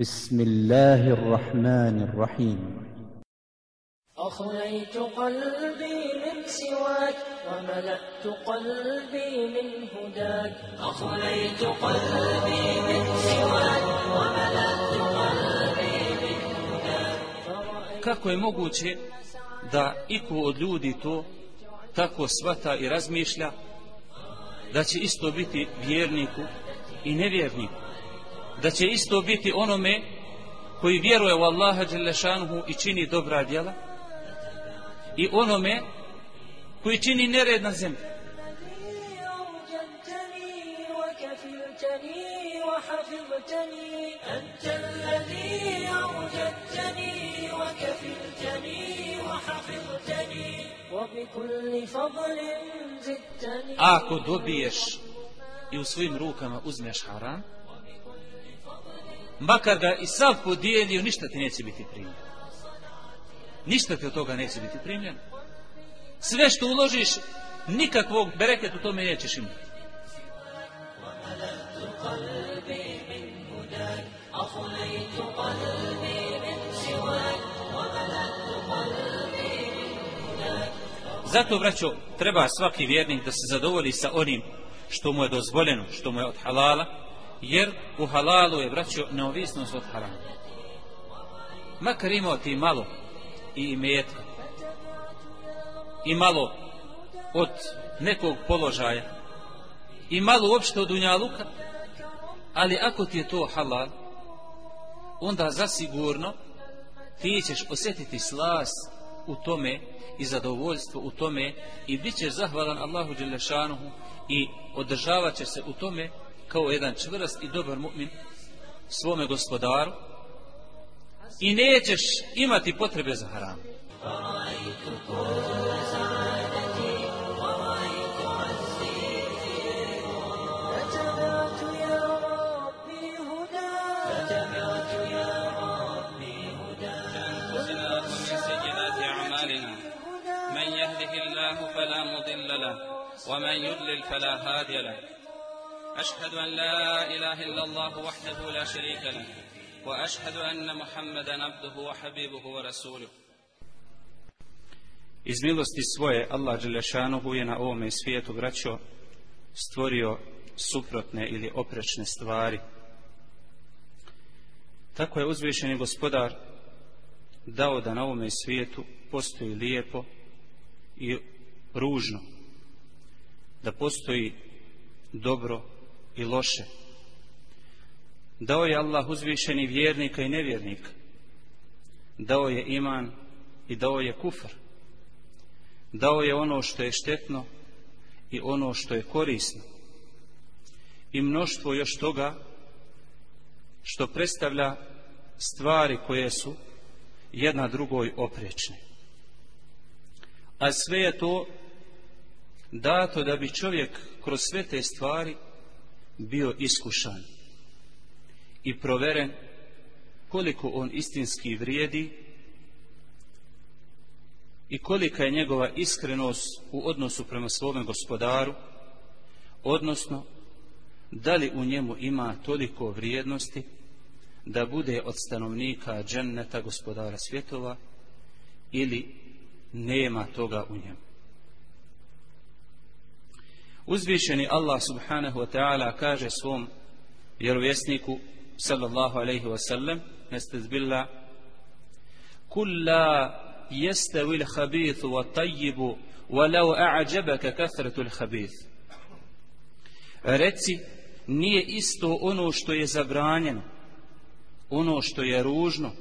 بسم الله الرحمن الرحيم أخليت قلبي من سواك وملأت قلبي من هداك أخليت قلبي من سواك وملأت قلبي من هداك kako je moguće da iko od ljudi to tako svata i razmišlja da će isto biti vjerniku i nevjerniku da će isto biti onome koji vjeruje u Allaha Đelešanuhu i čini dobra djela i onome koji čini nered na zemlji. Ako dobiješ i u svojim rukama uzmeš haram, makar ga i sav podijelio ništa ti neće biti primljeno ništa ti od toga neće biti primljeno sve što uložiš nikakvog bereket u tome nećeš imati. Zato, braćo, treba svaki vjernik da se zadovolji sa onim što mu je dozvoljeno, što mu je od halala, jer u halalu je, vraćao neovisnost od harama. Makar imao ti malo i imetka, i malo od nekog položaja, i malo uopšte od unjaluka, ali ako ti je to halal, onda zasigurno ti ćeš osjetiti slas u tome i zadovoljstvo u tome i bit ćeš zahvalan Allahu Đelešanuhu i održavat će se u tome kao jedan čvrst i dobar mu'min svome gospodaru i nećeš imati potrebe za haram. فلا مضل له ومن يضلل فلا هادي له أشهد أن لا إله إلا الله وحده لا شريك له وأشهد أن محمد عبده وحبيبه ورسوله Iz milosti svoje Allah Đelešanohu je na ovome svijetu vraćao stvorio suprotne ili oprečne stvari. Tako je uzvišeni gospodar dao da na ovome svijetu postoji lijepo i ružno, da postoji dobro i loše. Dao je Allah uzvišeni vjernika i nevjernika. Dao je iman i dao je kufr. Dao je ono što je štetno i ono što je korisno. I mnoštvo još toga što predstavlja stvari koje su jedna drugoj oprečne. A sve je to dato da bi čovjek kroz sve te stvari bio iskušan i proveren koliko on istinski vrijedi i kolika je njegova iskrenost u odnosu prema svome gospodaru, odnosno da li u njemu ima toliko vrijednosti da bude od stanovnika dženneta gospodara svjetova ili nema toga u njemu. Uzvišeni Allah subhanahu wa ta'ala kaže svom vjerovjesniku sallallahu alaihi wa sallam nestez billah kulla jestavi l'habithu wa tajibu walau a'đabaka kathratu l'habith. Reci nije isto ono što je zabranjeno ono što je ružno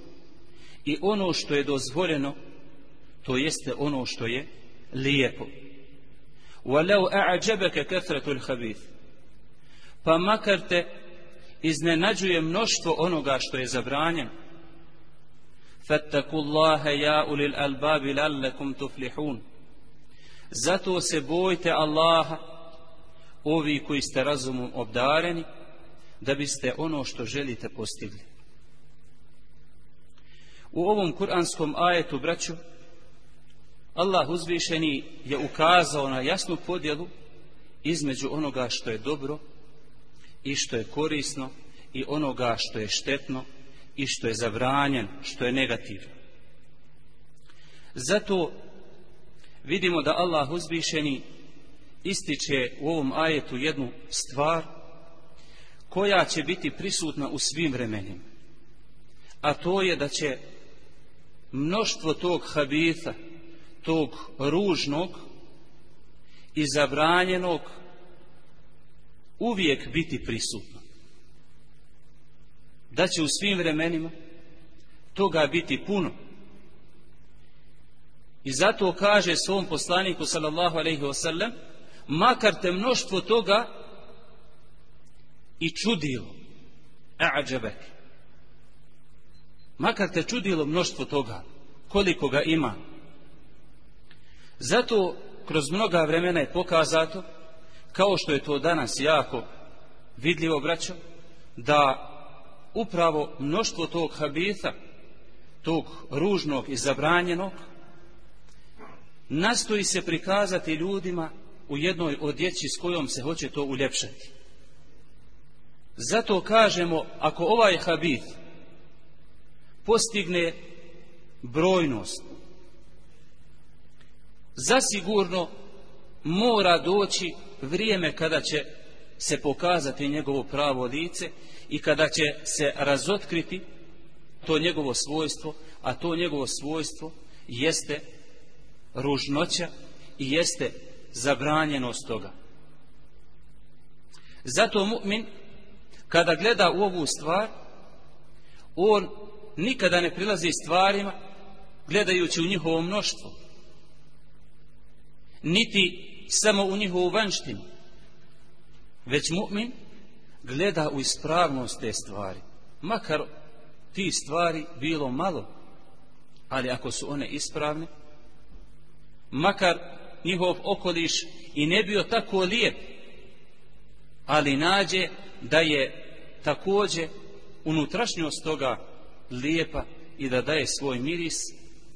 i ono što je dozvoljeno to jeste ono što je lijepo. ولو اعجبك كثره الخبيث pa makar te iznenađuje mnoštvo onoga što je zabranjeno. Fattakullaha ya ja ulil albabi lallekum tuflihun. Zato se bojte Allaha ovi koji ste razumom obdareni da biste ono što želite postigli. U ovom kuranskom ajetu braću Allah uzvišeni je ukazao na jasnu podjelu između onoga što je dobro i što je korisno i onoga što je štetno i što je zabranjen, što je negativno. Zato vidimo da Allah uzvišeni ističe u ovom ajetu jednu stvar koja će biti prisutna u svim vremenima. A to je da će mnoštvo tog habitha, tog ružnog i zabranjenog uvijek biti prisutno. Da će u svim vremenima toga biti puno. I zato kaže svom poslaniku sallallahu alaihi wasallam makar te mnoštvo toga i čudilo a'đabek makar te čudilo mnoštvo toga koliko ga ima zato kroz mnoga vremena je pokazato kao što je to danas jako vidljivo braćo da upravo mnoštvo tog habita, tog ružnog i zabranjenog nastoji se prikazati ljudima u jednoj odjeći s kojom se hoće to uljepšati. Zato kažemo, ako ovaj habit postigne brojnost, zasigurno mora doći vrijeme kada će se pokazati njegovo pravo lice i kada će se razotkriti to njegovo svojstvo, a to njegovo svojstvo jeste ružnoća i jeste zabranjenost toga. Zato mu'min, kada gleda u ovu stvar, on nikada ne prilazi stvarima gledajući u njihovo mnoštvo. Niti samo u njihovu vanštinu. Već mu'min gleda u ispravnost te stvari. Makar ti stvari bilo malo, ali ako su one ispravne, makar njihov okoliš i ne bio tako lijep, ali nađe da je takođe unutrašnjost toga lijepa i da daje svoj miris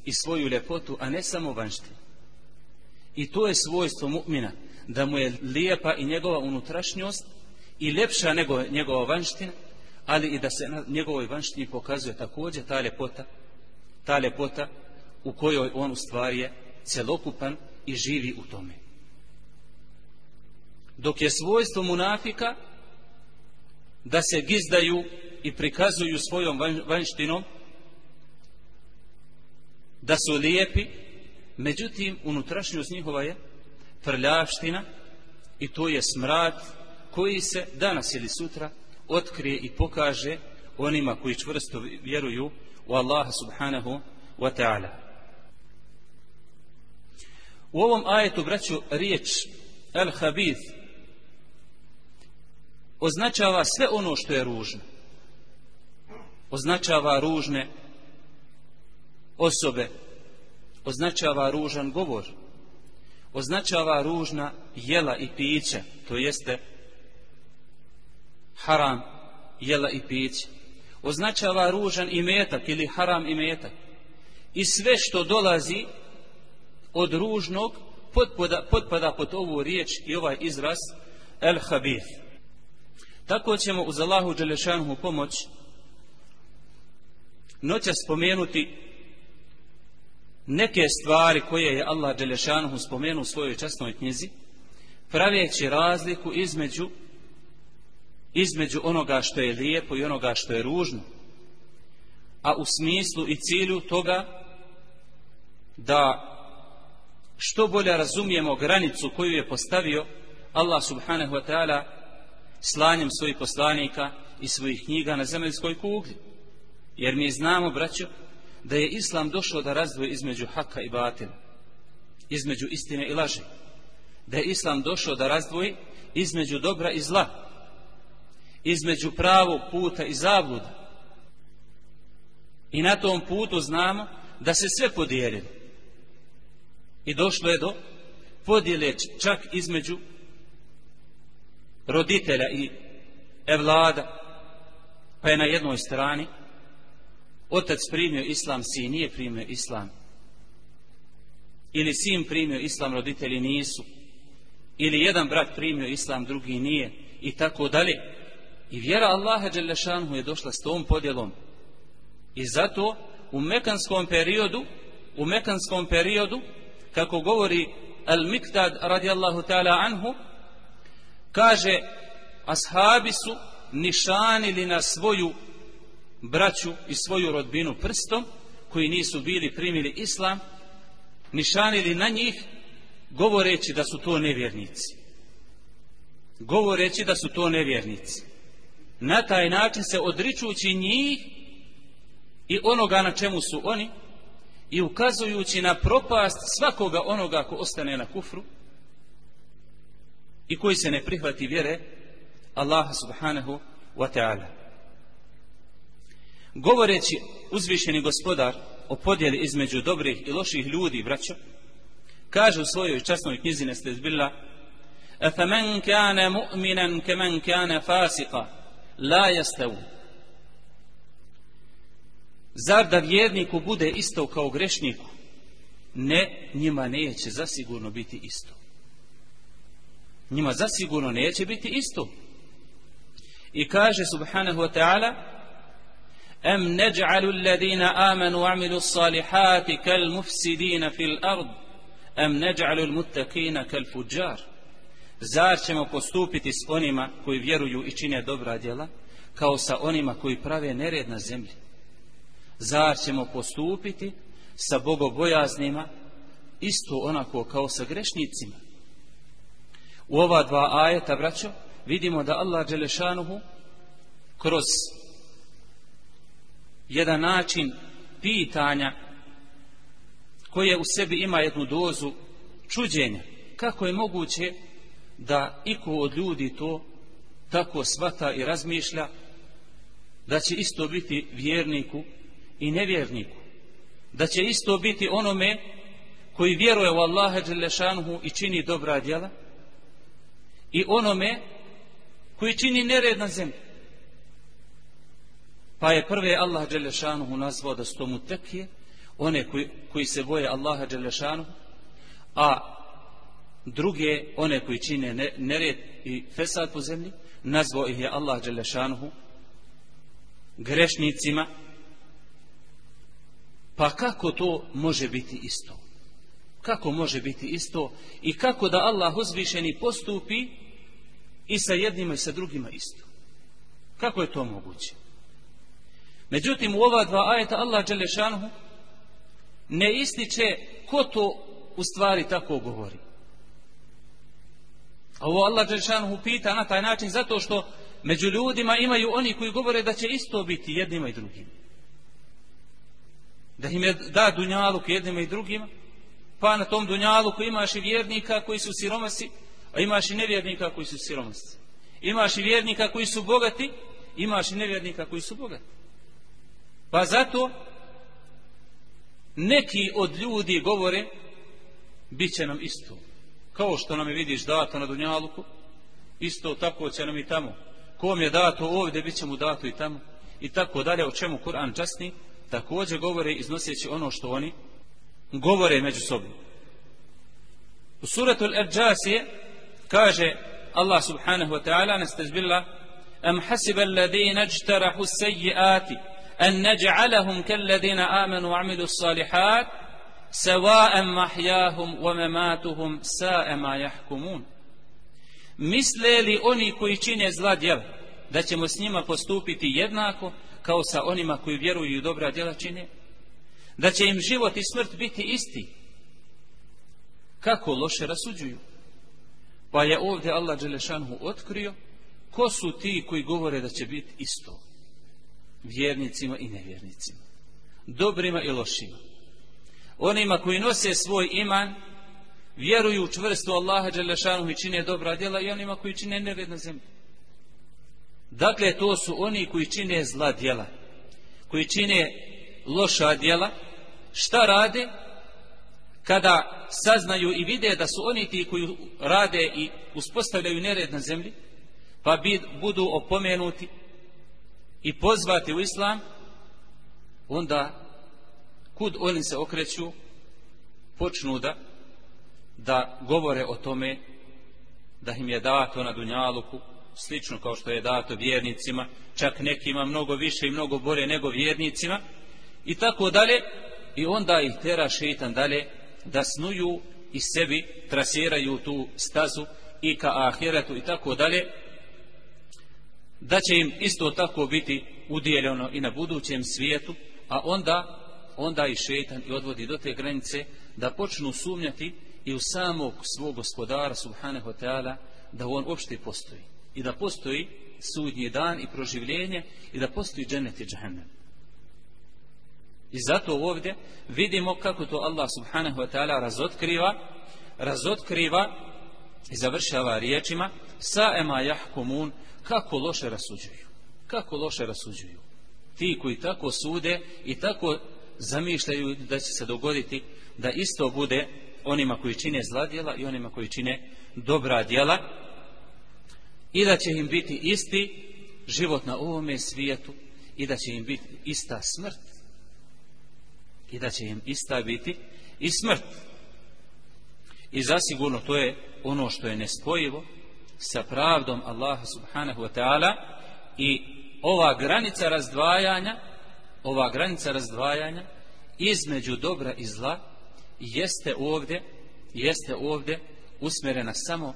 i svoju ljepotu, a ne samo vanštinu. I to je svojstvo mu'mina, da mu je lijepa i njegova unutrašnjost i ljepša nego njegova vanština, ali i da se na njegovoj vanštini pokazuje također ta ljepota, ta ljepota u kojoj on u stvari je celokupan i živi u tome. Dok je svojstvo munafika da se gizdaju i prikazuju svojom vanštinom, da su lijepi, međutim, unutrašnjost njihova je prljavština i to je smrad koji se danas ili sutra otkrije i pokaže onima koji čvrsto vjeruju u Allaha subhanahu wa ta'ala. U ovom ajetu, braću, riječ Al-Habith označava sve ono što je ružno. Označava ružne osobe, označava ružan govor, označava ružna jela i pića, to jeste haram jela i pića, označava ružan imetak ili haram imetak i sve što dolazi od ružnog potpada, potpada pod ovu riječ i ovaj izraz el habith. Tako ćemo uz Allahu Đelešanhu pomoć noća spomenuti neke stvari koje je Allah Đelešanuhu spomenuo u svojoj časnoj knjizi, praveći razliku između između onoga što je lijepo i onoga što je ružno, a u smislu i cilju toga da što bolje razumijemo granicu koju je postavio Allah subhanahu wa ta'ala slanjem svojih poslanika i svojih knjiga na zemaljskoj kugli. Jer mi znamo, braćo, da je Islam došao da razdvoji između haka i batila, između istine i laži. Da je Islam došao da razdvoji između dobra i zla, između pravog puta i zabluda. I na tom putu znamo da se sve podijelilo I došlo je do podjele čak između roditelja i evlada. Pa je na jednoj strani otac primio islam, sin nije primio islam. Ili sin primio islam, roditelji nisu. Ili jedan brat primio islam, drugi nije. I tako dalje. I vjera Allaha Đelešanhu je došla s tom podjelom I zato u mekanskom periodu, u mekanskom periodu, kako govori Al-Miktad radijallahu ta'ala anhu, kaže, ashabi su nišanili na svoju braću i svoju rodbinu prstom, koji nisu bili primili islam, nišanili na njih, govoreći da su to nevjernici. Govoreći da su to nevjernici. Na taj način se odričući njih i onoga na čemu su oni i ukazujući na propast svakoga onoga ko ostane na kufru i koji se ne prihvati vjere Allaha subhanahu wa ta'ala Govoreći uzvišeni gospodar o podjeli između dobrih i loših ljudi, braćo, kaže u svojoj časnoj knjizi Nestezbilla أَفَمَنْ كَانَ مُؤْمِنًا كَمَنْ كَانَ فَاسِقًا لَا يَسْتَوُ Zar da vjerniku bude isto kao grešniku? Ne, njima neće zasigurno biti isto. Njima zasigurno neće biti isto. I kaže subhanahu wa ta'ala أم نجعل الذين آمنوا وعملوا الصالحات كالمفسدين في الأرض أم نجعل المتقين كالفجار Zar ćemo postupiti s onima koji vjeruju i čine dobra djela kao sa onima koji prave nered na zemlji? Zar ćemo postupiti sa bogobojaznima isto onako kao sa grešnicima? U ova dva ajeta, braćo, vidimo da Allah Đelešanuhu kroz jedan način pitanja koje u sebi ima jednu dozu čuđenja. Kako je moguće da iko od ljudi to tako svata i razmišlja da će isto biti vjerniku i nevjerniku. Da će isto biti onome koji vjeruje u Allaha Đelešanuhu i čini dobra djela i onome koji čini nered na zemlji. Pa je prve Allah Đelešanuhu nazvao da su to mutekije, one koji, koji se boje Allaha Đelešanuhu, a druge, one koji čine nered i fesad po zemlji, nazvao ih je Allah Đelešanuhu grešnicima, pa kako to može biti isto? Kako može biti isto i kako da Allah uzvišeni postupi i sa jednima i sa drugima isto? Kako je to moguće? Međutim, u ova dva ajeta Allah Đelešanuhu ne ističe ko to u stvari tako govori. A ovo Allah Đelešanuhu pita na taj način zato što među ljudima imaju oni koji govore da će isto biti jednima i drugima. Da im je da dunjaluk jednima i drugima, pa na tom dunjaluku imaš i vjernika koji su siromasi, a imaš i nevjernika koji su siromasi. Imaš i vjernika koji su bogati, imaš i nevjernika koji su bogati. Pa zato neki od ljudi govore bit će nam isto. Kao što nam je vidiš dato na Dunjaluku, isto tako će nam i tamo. Kom je dato ovdje, bit će mu dato i tamo. I tako dalje, o čemu Kur'an časni, također govore iznoseći ono što oni govore među sobom. U suratu Al-Erđasije kaže Allah subhanahu wa ta'ala, nastazbillah am hasiba alladhina ijtarahu as-sayyi'ati أن نجعلهم كالذين آمنوا وعملوا الصالحات سواء محياهم ومماتهم ساء ما يحكمون misle li oni koji čine zla djela da ćemo s njima postupiti jednako kao sa onima koji vjeruju i dobra djela čine da će im život i smrt biti isti kako loše rasuđuju pa je ovdje Allah Đelešanhu otkrio ko su ti koji govore da će biti isto vjernicima i nevjernicima. Dobrima i lošima. Onima koji nose svoj iman, vjeruju čvrsto Allaha Đelešanu i čine dobra djela i onima koji čine nered na zemlji. Dakle, to su oni koji čine zla djela, koji čine loša djela, šta rade kada saznaju i vide da su oni ti koji rade i uspostavljaju nered na zemlji, pa budu opomenuti i pozvati u islam, onda kud oni se okreću, počnu da, da govore o tome da im je dato na Dunjaluku, slično kao što je dato vjernicima, čak nekima mnogo više i mnogo bolje nego vjernicima, i tako dalje i onda ih tera šeitan dalje da snuju i sebi trasiraju tu stazu i ka ahiretu i tako dalje da će im isto tako biti udjeljeno i na budućem svijetu a onda onda i šetan i odvodi do te granice da počnu sumnjati i u samog svog gospodara subhanahu wa ta'ala da on uopšte postoji i da postoji sudnji dan i proživljenje i da postoji džennet i džahennem i zato ovdje vidimo kako to Allah subhanahu wa ta'ala razotkriva razotkriva i završava riječima sa ema jahkumun kako loše rasuđuju? Kako loše rasuđuju? Ti koji tako sude i tako zamišljaju da će se dogoditi da isto bude onima koji čine zla djela i onima koji čine dobra djela i da će im biti isti život na ovome svijetu i da će im biti ista smrt i da će im ista biti i smrt. I zasigurno to je ono što je nespojivo sa pravdom Allaha subhanahu wa ta'ala i ova granica razdvajanja ova granica razdvajanja između dobra i zla jeste ovdje jeste ovdje usmjerena samo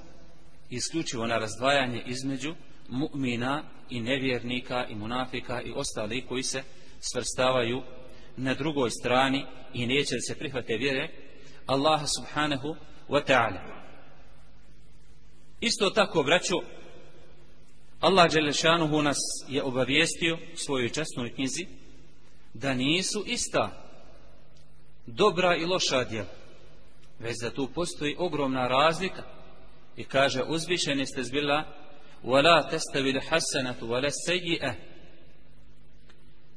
isključivo na razdvajanje između mu'mina i nevjernika i munafika i ostali koji se svrstavaju na drugoj strani i neće da se prihvate vjere Allaha subhanahu wa ta'ala isto tako braću Allah Đelešanuhu nas je obavijestio u svojoj časnoj knjizi da nisu ista dobra i loša djela. Već da tu postoji ogromna razlika i kaže uzvišeni ste zbila wala تَسْتَوِ hasanatu wala سَيِّئَ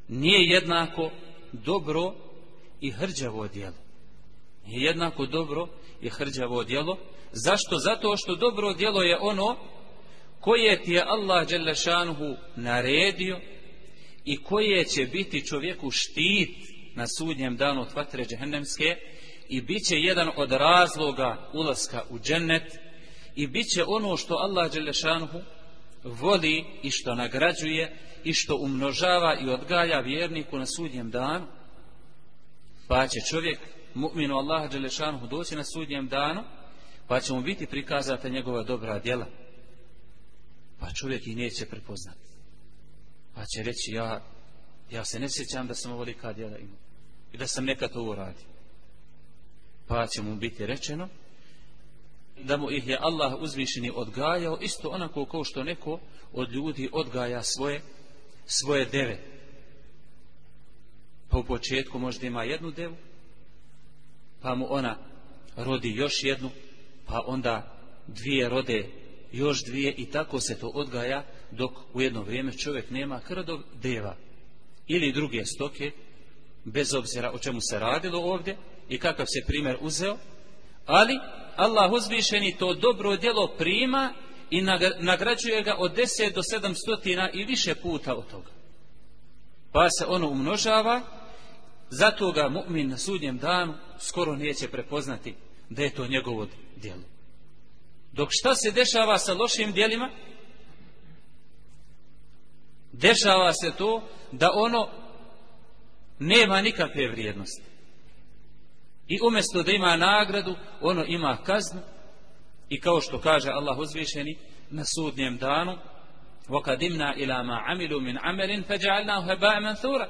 nije jednako dobro i hrđavo djelo nije jednako dobro i hrđavo djelo zašto? zato što dobro djelo je ono koje ti je Allah Đelešanuhu naredio i koje će biti čovjeku štit na sudnjem danu od vatre džehennemske i bit će jedan od razloga ulaska u džennet i bit će ono što Allah Đelešanuhu voli i što nagrađuje i što umnožava i odgaja vjerniku na sudnjem danu pa će čovjek mu'minu Allaha Đelešanuhu doći na sudnjem danu pa će mu biti prikazata njegova dobra djela. Pa čovjek ih neće prepoznati pa će reći ja ja se ne sjećam da sam ovolika djela imao i da sam nekad ovo radio. Pa će mu biti rečeno da mu ih je Allah uzvišeni odgajao isto onako kao što neko od ljudi odgaja svoje svoje deve. Pa u početku možda ima jednu devu pa mu ona rodi još jednu pa onda dvije rode još dvije i tako se to odgaja dok u jedno vrijeme čovjek nema krdog deva ili druge stoke bez obzira o čemu se radilo ovdje i kakav se primjer uzeo ali Allah uzvišeni to dobro djelo prima i nagrađuje ga od 10 do 700 i više puta od toga. Pa se ono umnožava zato ga mu'min na sudnjem danu skoro neće prepoznati da je to njegovo djelo dok šta se dešava sa lošim djelima dešava se to da ono nema nikakve vrijednosti i umjesto da ima nagradu ono ima kaznu i kao što kaže Allah uzvišeni na sudnjem danu وَقَدِمْنَا إِلَى مَا عَمِلُوا مِنْ عَمَلٍ فَجَعَلْنَاهُ هَبَاءَ مَنْثُورًا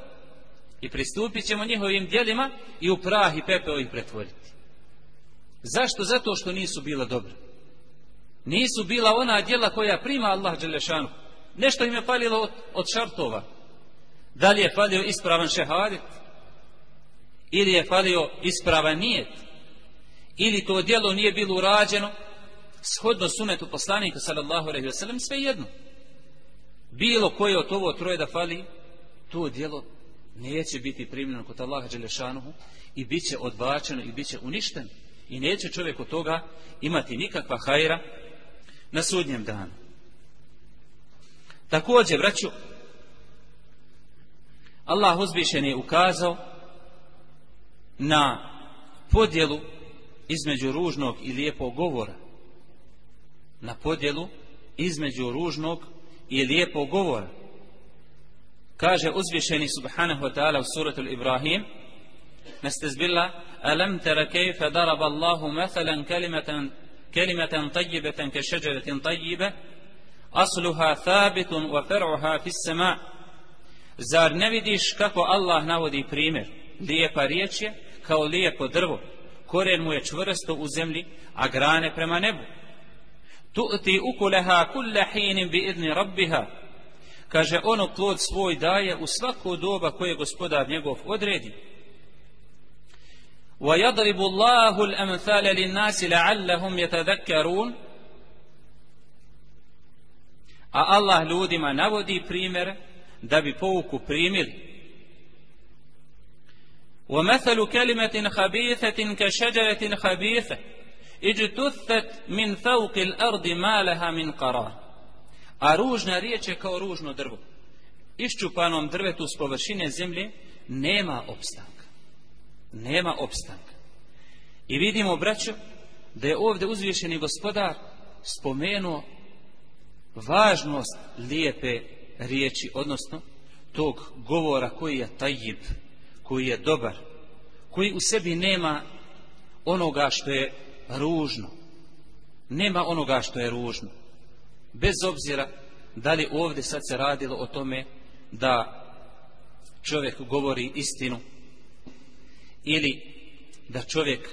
i pristupit ćemo njihovim dijelima i u prah i pepeo ih pretvoriti. Zašto? zato što nisu bila dobra. Nisu bila ona djela koja prima Allah Đelešanu. Nešto im je falilo od, od šartova. Da li je falio ispravan šehadet? ili je falio ispravan nijet? Ili to djelo nije bilo urađeno? Shodno sunetu poslanika sallallahu alaihi wa sallam sve jedno bilo koje od ovo troje da fali to djelo neće biti primljeno kod Allaha Đelešanuhu i bit će odbačeno i bit će uništeno i neće čovjek od toga imati nikakva hajra na sudnjem danu. Također braću Allah uzvišen je ukazao na podjelu između ružnog i lijepog govora. Na podjelu između ružnog i lijepog govora. Kaže uzvišeni subhanahu wa ta'ala u suratul Ibrahim Nastezbilla Alam tera kejfe darab Allahu mathalan kalimatan ka šeđeretin tajjibe asluha thabitun wa far'uha fis sama Zar ne vidiš kako Allah navodi primjer lijepa riječ je kao lijepo drvo koren mu je čvrsto u zemlji a grane prema nebu tu'ti ukulaha kulla hinin bi idni rabbiha kaže ono plod svoj daje u svako doba koje gospodar njegov odredi ويضرب الله الأمثال للناس لعلهم يتذكرون a Allah ljudima navodi primjer da bi pouku primili ومثل كلمة خبيثة كشجرة خبيثة اجتثت من فوق الأرض ما لها من قرار a ružna riječ je kao ružno drvo. Iščupanom drvetu s površine zemlje nema opstanka. Nema opstanka. I vidimo, braćo, da je ovdje uzvišeni gospodar spomenuo važnost lijepe riječi, odnosno tog govora koji je tajib, koji je dobar, koji u sebi nema onoga što je ružno. Nema onoga što je ružno. Bez obzira da li ovdje sad se radilo o tome da čovjek govori istinu ili da čovjek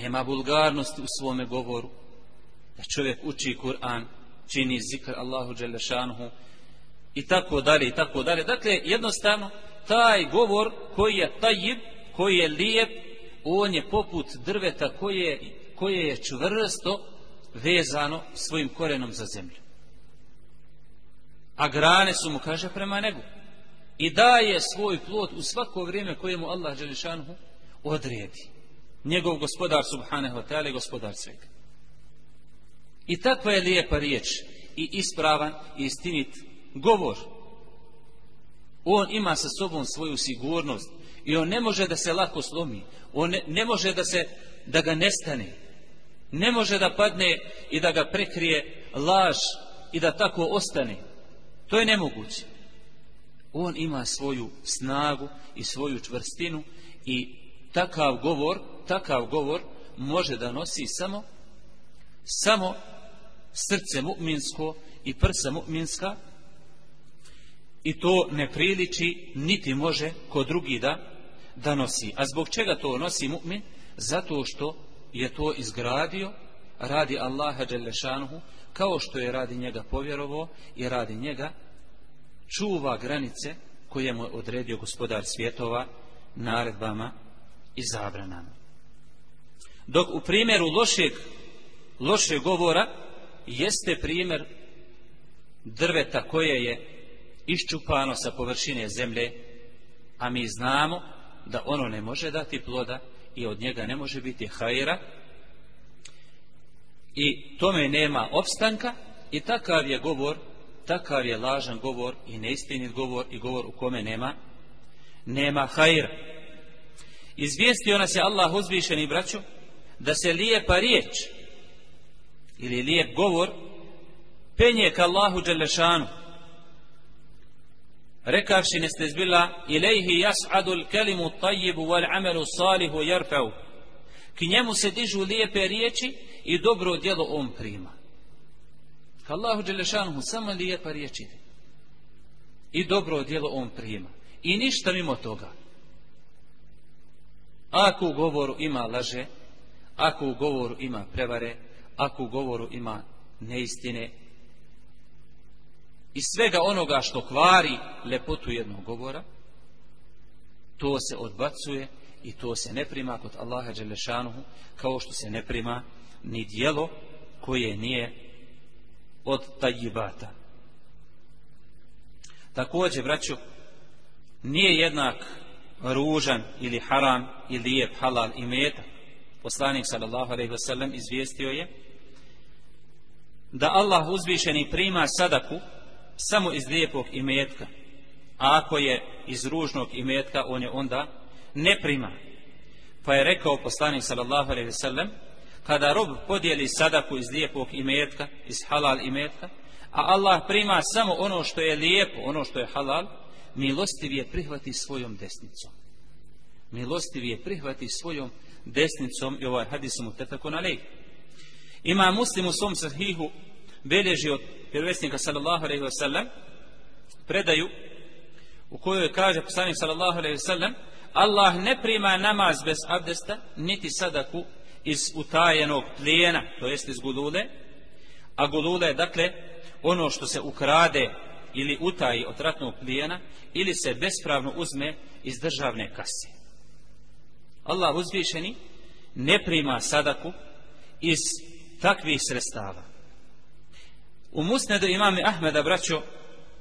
nema vulgarnosti u svome govoru, da čovjek uči Kur'an, čini zikr Allahu Đelešanuhu i tako dalje i tako dalje. Dakle, jednostavno, taj govor koji je tajib, koji je lijep, on je poput drveta koje, koje je čvrsto vezano svojim korenom za zemlju. A grane su mu, kaže, prema nebu. I daje svoj plod u svako vrijeme koje mu Allah Đelešanhu odredi. Njegov gospodar subhanahu wa ta'ala gospodar svega. I takva je lijepa riječ i ispravan i istinit govor on ima sa sobom svoju sigurnost i on ne može da se lako slomi on ne, ne može da se da ga nestane ne može da padne i da ga prekrije laž i da tako ostane to je nemoguće on ima svoju snagu i svoju čvrstinu i takav govor takav govor može da nosi samo samo srce mu'minsko i prsa mu'minska i to ne priliči niti može ko drugi da da nosi. A zbog čega to nosi mu'min? Zato što je to izgradio radi Allaha Đelešanuhu kao što je radi njega povjerovo i radi njega čuva granice koje mu je odredio gospodar svjetova naredbama i zabranama. Dok u primjeru lošeg, lošeg govora jeste primjer drveta koje je iščupano sa površine zemlje, a mi znamo da ono ne može dati ploda i od njega ne može biti hajera i tome nema opstanka i takav je govor, takav je lažan govor i neistinit govor i govor u kome nema nema hajera. Izvijestio nas je Allah uzvišeni braću da se lijepa riječ ili lijep govor penje ka Allahu Đelešanu rekavši nestezbila ilaihi jas'adul kelimu tajibu wal amelu salihu jarfeu ki njemu se dižu lijepe riječi i dobro djelo on prima. Ka Allahu Đelešanuhu samo lijepa riječi i dobro djelo on prima. I ništa mimo toga. Ako u govoru ima laže ako u govoru ima prevare ako u govoru ima neistine i svega onoga što kvari lepotu jednog govora, to se odbacuje i to se ne prima kod Allaha Đelešanuhu, kao što se ne prima ni dijelo koje nije od tajibata. Također, braću, nije jednak ružan ili haram ili lijep halal i metak. Poslanik sallallahu alaihi wasallam izvijestio je da Allah uzvišeni prima sadaku samo iz lijepog imetka a ako je iz ružnog imetka on je onda ne prima pa je rekao poslanik sallallahu alaihi sellem, kada rob podijeli sadaku iz lijepog imetka iz halal imetka a Allah prima samo ono što je lijepo ono što je halal milostiv je prihvati svojom desnicom. Milostiv je prihvati svojom desnicom i ovaj hadis mu tefeko na lej. Ima muslim u svom sahihu beleži od vjerovjesnika sallallahu alaihi wa sallam predaju u kojoj kaže poslanik sallallahu alaihi wa sallam Allah ne prima namaz bez abdesta niti sadaku iz utajenog plijena to jest iz gulule a gulule je dakle ono što se ukrade ili utaji od ratnog plijena ili se bespravno uzme iz državne kase. Allah uzvišeni ne prima sadaku iz takvih sredstava. U musnedu imame Ahmeda braćo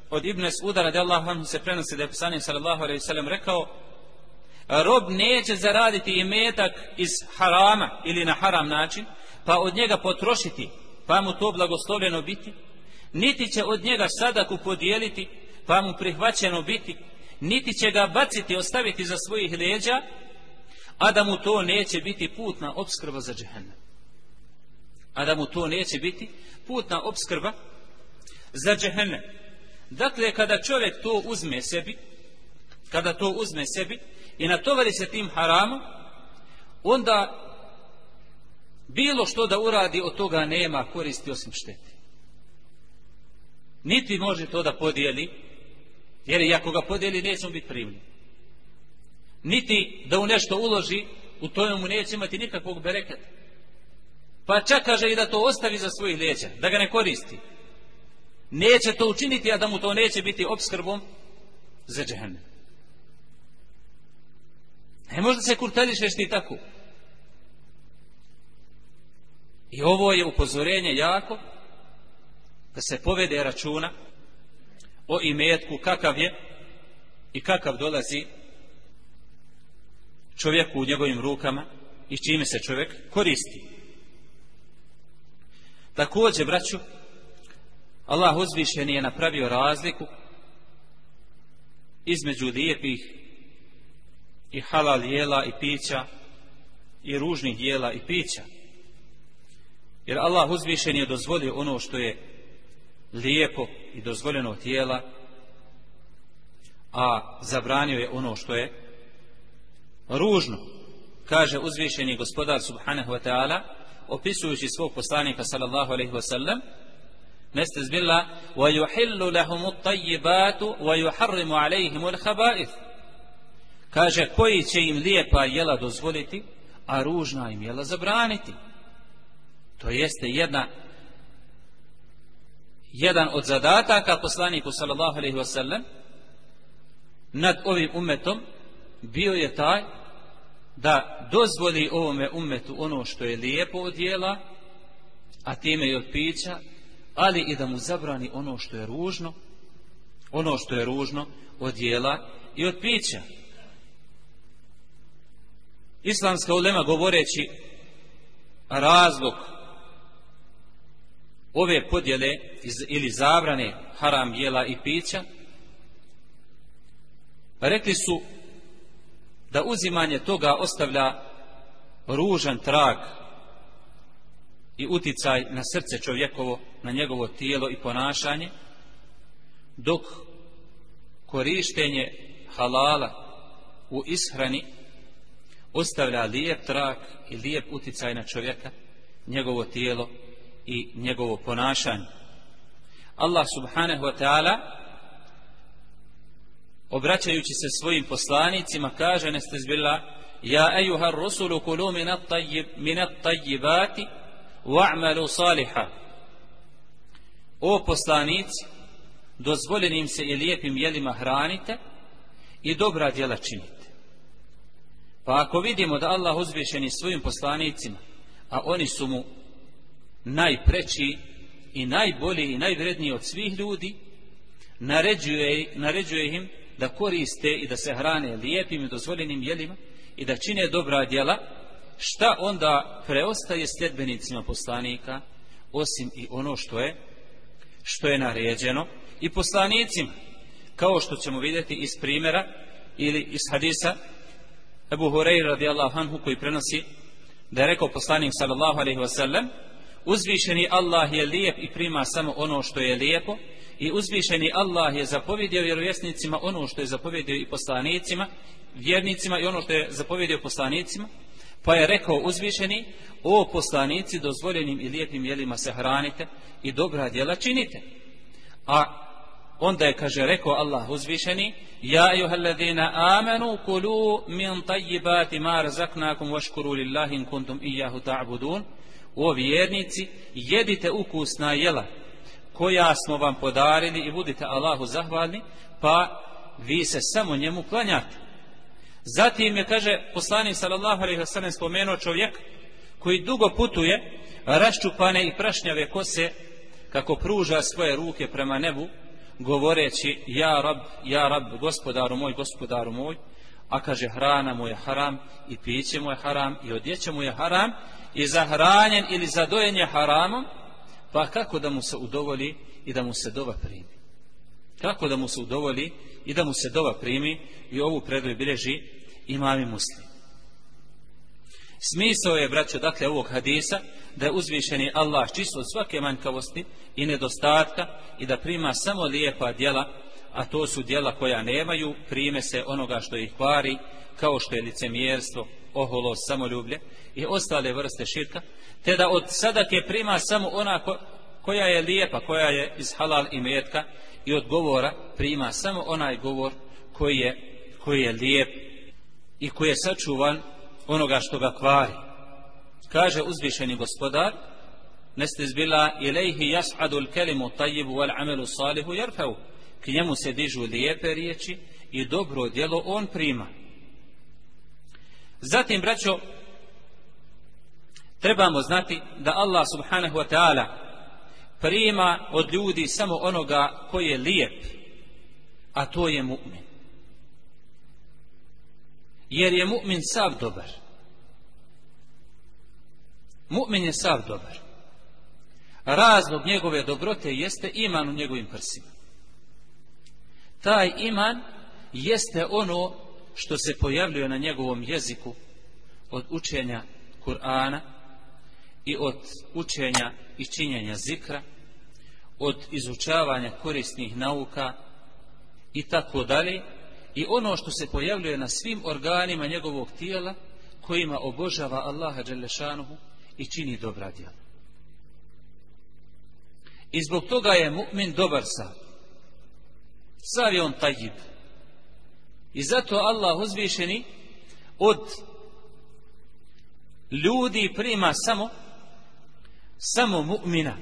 od Ibn Suda radijallahu anhu se prenosi da je poslanik sallallahu alejhi ve sellem rekao rob neće zaraditi imetak iz harama ili na haram način pa od njega potrošiti pa mu to blagoslovljeno biti niti će od njega sadaku podijeliti pa mu prihvaćeno biti niti će ga baciti ostaviti za svojih leđa a da mu to neće biti putna obskrba za džehennem. A da mu to neće biti putna obskrba za džehennem. Dakle kada čovjek to uzme sebi kada to uzme sebi i natovari se tim haramom onda bilo što da uradi od toga nema koristi osim štete. Niti može to da podijeli jer i ako ga podijeli nećemo biti primljen. Niti da u nešto uloži u tome mu neće imati nikakvog bereketa. Pa čak kaže i da to ostavi za svojih leđa da ga ne koristi. Neće to učiniti a da mu to neće biti obskrbom za džehennem ne možda se kurtališeš ti tako i ovo je upozorenje jako da se povede računa o imetku kakav je i kakav dolazi čovjeku u njegovim rukama i s čime se čovjek koristi. Također, braću, Allah uzvišen je napravio razliku između lijepih i halal jela i pića i ružnih jela i pića. Jer Allah uzvišen je dozvolio ono što je lijepo i dozvoljeno tijela, a zabranio je ono što je ružno. Kaže uzvišeni gospodar subhanahu wa ta'ala, opisujući svog poslanika sallallahu alaihi wa sallam, nestez billah, wa yuhillu الطَّيِّبَاتُ وَيُحَرِّمُ wa yuharrimu. Kaže, koji će im lijepa jela dozvoliti, a ružna im jela zabraniti. To jeste jedna jedan od zadataka poslaniku sallallahu alejhi ve sellem nad ovim umetom bio je taj da dozvoli ovome umetu ono što je lijepo od dijela a time i od pića ali i da mu zabrani ono što je ružno ono što je ružno od dijela i od pića islamska ulema govoreći razlog ove podjele ili zabrane haram jela i pića rekli su da uzimanje toga ostavlja ružan trag i uticaj na srce čovjekovo, na njegovo tijelo i ponašanje, dok korištenje halala u ishrani ostavlja lijep trak i lijep uticaj na čovjeka, njegovo tijelo i njegovo ponašanje. Allah subhanahu wa ta'ala obraćajući se svojim poslanicima kaže neste zbila Ja ejuha rusulu kulu minat, tajib, minat tajibati wa'malu saliha O poslanici dozvoljenim se i lijepim jelima hranite i dobra djela činite. Pa ako vidimo da Allah uzvišeni svojim poslanicima, a oni su mu najpreći i najbolji i najvredniji od svih ljudi naređuje, naređuje im da koriste i da se hrane lijepim i dozvoljenim jelima i da čine dobra djela šta onda preostaje sljedbenicima poslanika osim i ono što je što je naređeno? I poslanicima kao što ćemo vidjeti iz primjera ili iz hadisa Ebu Hureyre radijallahu anhu koji prenosi da je rekao poslanik sallallahu alaihi wasallam uzvišeni Allah je lijep i prima samo ono što je lijepo i uzvišeni Allah je zapovjedio vjerovjesnicima ono što je zapovjedio i poslanicima vjernicima i ono što je zapovjedio poslanicima. Pa je rekao uzvišeni o poslanici dozvoljenim i lijepim jelima se hranite i dobra djela činite. A onda je kaže rekao Allah uzvišeni ja ejuhalladina amanu kulu min tajibati ma razaknakum vaškuru lillahi in kuntum ijahu ta'budun. O vjernici jedite ukusna jela koja smo vam podarili i budite Allahu zahvalni pa vi se samo njemu klanjate. Zatim je kaže poslanik sallallahu alejhi ve sellem spomenuo čovjek koji dugo putuje raščupane i prašnjave kose kako pruža svoje ruke prema nebu govoreći ja rab, ja rab, gospodaru moj, gospodaru moj, a kaže hrana mu je haram i piće mu je haram i odjeća mu je haram i zahranjen ili zadojen je haramom, pa kako da mu se udovoli i da mu se dova primi? Kako da mu se udovoli i da mu se dova primi i ovu predvoj bilježi imami muslim. Smisao je, braćo, dakle, ovog hadisa, da je uzvišeni Allah čist od svake manjkavosti i nedostatka i da prima samo lijepa djela, a to su djela koja nemaju prime se onoga što ih kvari, kao što je licemjerstvo, oholo, samoljublje i ostale vrste širka, te da od sadake prima samo ona ko, koja je lijepa, koja je iz halal i metka i od govora prima samo onaj govor koji je, koji je lijep i koji je sačuvan onoga što ga kvari. Kaže uzvišeni gospodar, neste zbila ilaihi jas'adu kelimu tajibu wal amelu salihu jerfeu. K njemu se dižu lijepe riječi i dobro djelo on prima. Zatim, braćo, trebamo znati da Allah subhanahu wa ta'ala prima od ljudi samo onoga koji je lijep, a to je mu'min jer je mu'min sav dobar. Mu'min je sav dobar. Razlog njegove dobrote jeste iman u njegovim prsima. Taj iman jeste ono što se pojavljuje na njegovom jeziku od učenja Kur'ana i od učenja i činjenja zikra, od izučavanja korisnih nauka i tako dalje, i ono što se pojavljuje na svim organima njegovog tijela kojima obožava Allaha Đelešanuhu i čini dobra djela. I zbog toga je mu'min dobar sav. Sav je on tajib. I zato Allah uzvišeni od ljudi prima samo samo mu'mina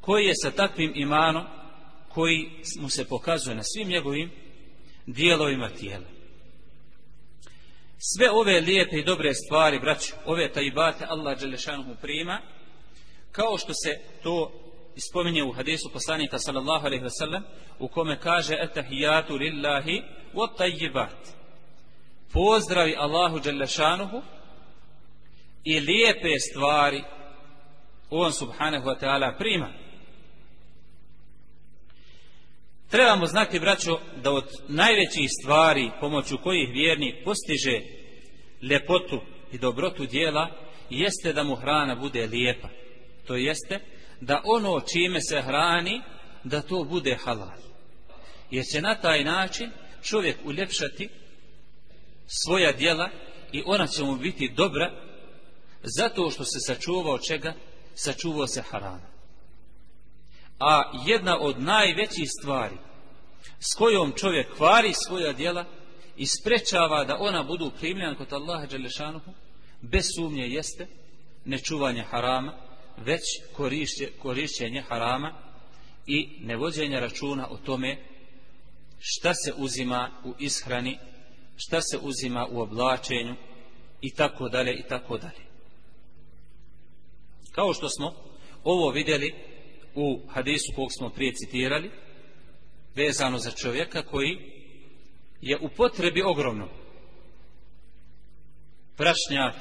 koji je sa takvim imanom koji mu se pokazuje na svim njegovim dijelovima tijela. Sve ove lijepe i dobre stvari, braću, ove tajibate Allah Đelešanuhu prima, kao što se to ispominje u hadisu poslanika sallallahu alaihi ve sellem, u kome kaže etahijatu lillahi wa tajibat. Pozdravi Allahu Đelešanuhu i lijepe stvari on subhanahu wa ta'ala prima. Trebamo znati, braćo, da od najvećih stvari pomoću kojih vjernik postiže ljepotu i dobrotu dijela, jeste da mu hrana bude lijepa. To jeste da ono čime se hrani, da to bude halal. Jer će na taj način čovjek uljepšati svoja dijela i ona će mu biti dobra zato što se sačuvao čega? Sačuvao se harama a jedna od najvećih stvari s kojom čovjek kvari svoja djela i sprečava da ona budu primljena kod Allaha Đelešanuhu, bez sumnje jeste nečuvanje harama, već korišće, korišćenje harama i nevođenje računa o tome šta se uzima u ishrani, šta se uzima u oblačenju i tako dalje i tako dalje. Kao što smo ovo vidjeli u hadisu kog smo prije citirali, vezano za čovjeka koji je u potrebi ogromno. Prašnja,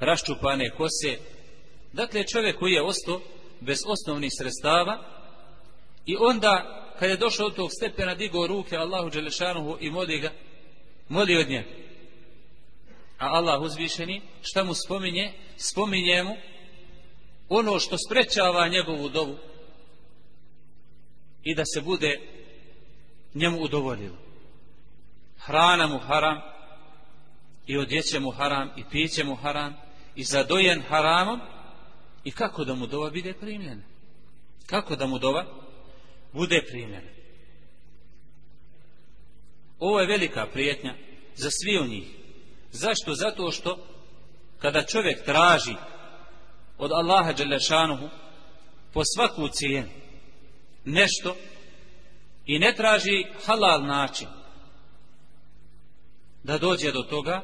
raščupane kose, dakle čovjek koji je ostao bez osnovnih sredstava i onda kad je došao od tog stepena digao ruke Allahu Đelešanuhu i moli ga, moli od njega. A Allah uzvišeni, šta mu spominje? Spominje mu ono što sprečava njegovu dovu i da se bude njemu udovoljilo. Hrana mu haram i odjeće mu haram i piće mu haram i zadojen haramom i kako da mu dova bude primljena. Kako da mu dova bude primljena. Ovo je velika prijetnja za svi u njih. Zašto? Zato što kada čovjek traži od Allaha Đelešanuhu po svaku cijenu nešto i ne traži halal način da dođe do toga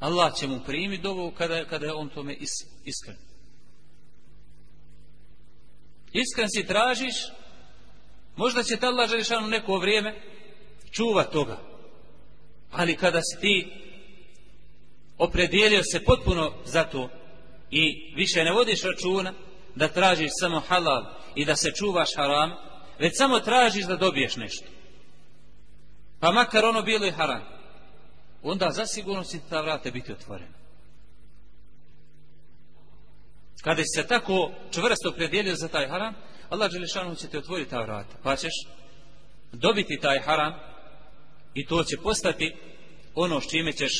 Allah će mu primiti dovu kada, kada je on tome is, iskren. Iskren si tražiš možda će te Allah Đelešanu neko vrijeme čuva toga ali kada si ti opredijelio se potpuno za to i više ne vodiš računa da tražiš samo halal i da se čuvaš haram, već samo tražiš da dobiješ nešto. Pa makar ono bilo i haram, onda zasigurno si ta vrata biti otvorena. Kada si se tako čvrsto predijelio za taj haram, Allah Đelešanu će ti otvoriti ta vrata, pa ćeš dobiti taj haram i to će postati ono s čime ćeš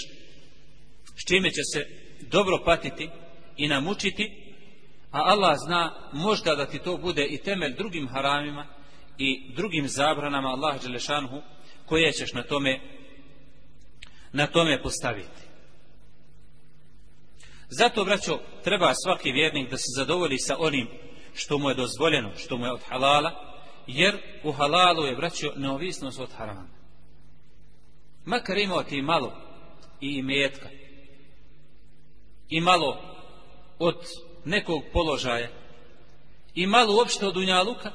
s čime će se dobro patiti i namučiti, a Allah zna možda da ti to bude i temelj drugim haramima i drugim zabranama Allah Đelešanhu koje ćeš na tome na tome postaviti. Zato, braćo, treba svaki vjernik da se zadovolji sa onim što mu je dozvoljeno, što mu je od halala, jer u halalu je, braćo, neovisnost od harama. Makar imao ti malo i imetka, i malo od nekog položaja i malo uopšte od unjaluka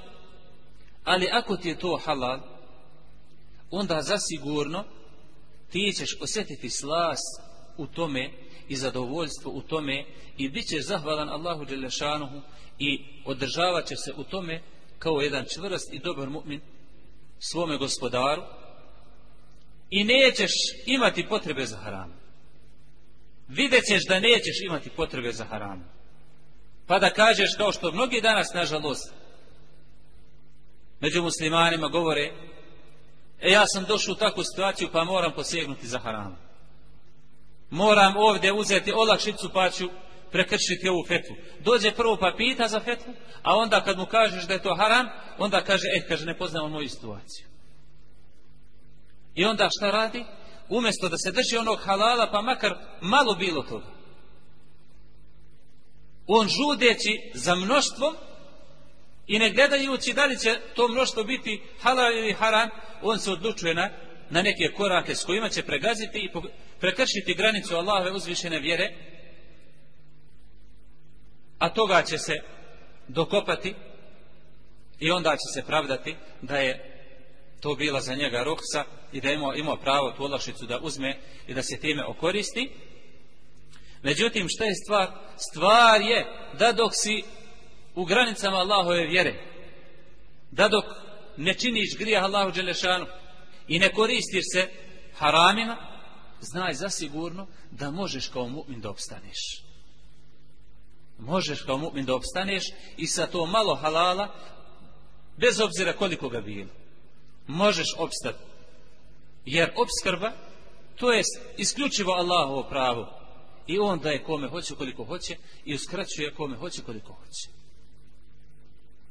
ali ako ti je to halal onda zasigurno ti ćeš osjetiti slast u tome i zadovoljstvo u tome i bit ćeš zahvalan Allahu Đelešanuhu i održavat će se u tome kao jedan čvrst i dobar mu'min svome gospodaru i nećeš imati potrebe za haram. vidjet ćeš da nećeš imati potrebe za haramu. Pa da kažeš kao što mnogi danas, nažalost, među muslimanima govore, e ja sam došao u takvu situaciju pa moram posegnuti za haramu. Moram ovdje uzeti olakšicu pa ću prekršiti ovu fetvu. Dođe prvo pa pita za fetvu, a onda kad mu kažeš da je to haram, onda kaže, eh, kaže, ne poznamo moju situaciju. I onda šta radi? umjesto da se drži onog halala pa makar malo bilo toga on žudeći za mnoštvom i ne gledajući da li će to mnoštvo biti halal ili haram on se odlučuje na, na neke korake s kojima će pregaziti i prekršiti granicu Allahove uzvišene vjere a toga će se dokopati i onda će se pravdati da je to bila za njega ruksa i da imao, imao pravo tu olakšicu da uzme i da se time okoristi. Međutim, šta je stvar? Stvar je da dok si u granicama Allahove vjere, da dok ne činiš grijeh Allahu Đelešanu i ne koristiš se haramima, znaj zasigurno da možeš kao mu'min da obstaneš. Možeš kao mu'min da obstaneš i sa to malo halala, bez obzira koliko ga bilo možeš opstati. Jer obskrba, to je isključivo Allahovo pravo. I on daje kome hoće koliko hoće i uskraćuje kome hoće koliko hoće.